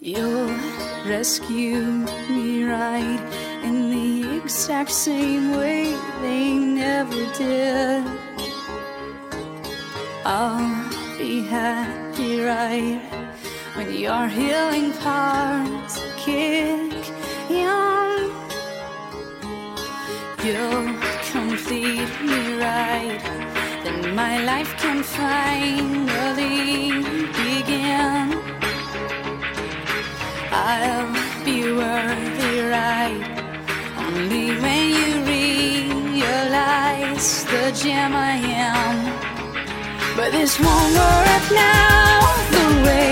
You'll rescue me right in the exact same way they never did. I'll be happy right when your healing powers kick in. You'll complete me right, then my life can finally begin. I'll be worthy, right? Only when you realize the gem I am. But this won't work now the way.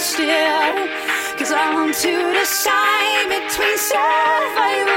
still. Cause I want to decide between survival.